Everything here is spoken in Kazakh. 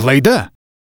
қалайда